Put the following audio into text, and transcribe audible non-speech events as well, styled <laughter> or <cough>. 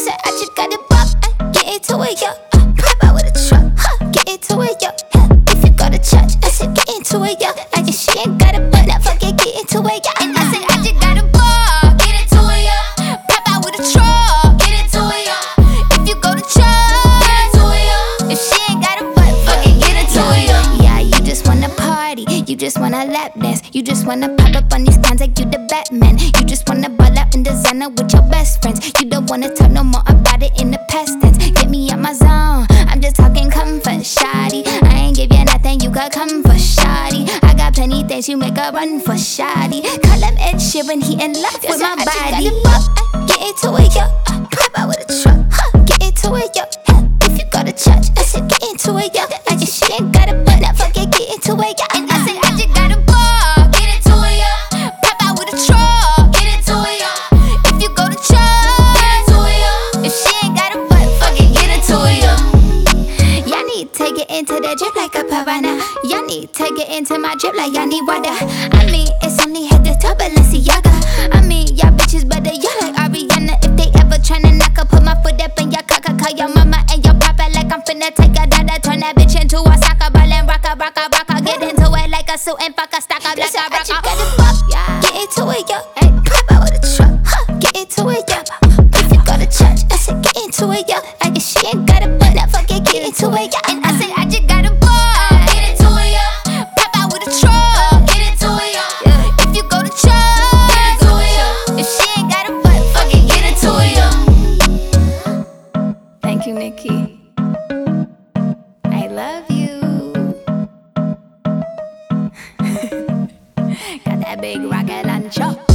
said I just got it buck. Uh, get into it, yo. Uh, pop out with a truck. Huh, get into it, yo. Hell, if you go to church, I said get into it, yo. I just she ain't got a but I fucking get into it, yo. And I said I just got a buck. Get into it, yo. Pop out with a truck. Get into it, yo. If you go to church, get into it, yo. If she ain't got it, but fucking get into it, yo. Yeah, you just wanna party. You just wanna lap dance. You just wanna pop up on these cons like you the Batman designer with your best friends. You don't wanna talk no more about it in the past tense. Get me out my zone, I'm just talking comfort, shoddy. I ain't give you nothing, you got come for shoddy. I got plenty things you make a run for shoddy. Call him Ed Sheeran, he in love with my body. Into the drip like a piranha. Y'all need to get into my drip like y'all need water. I mean, it's only head to toe, Balenciaga. I mean, y'all bitches better y'all like Ariana. If they ever tryna knock, I put my foot up in your cocker. Call your mama and your papa like I'm finna take a dada. Turn that bitch into a soccer ball and rock a rock a rock a. Get into it like a suit and fuck a stock up like a rock a. Get into it, yo. Hey, pop out with a truck. Huh. Get into it, yo. If you go to church, I said get into it, yo. I guess she ain't got a butt, fuck it, get into it, yo. And I Thank you, Nikki. I love you. <laughs> got that big rocket launcher.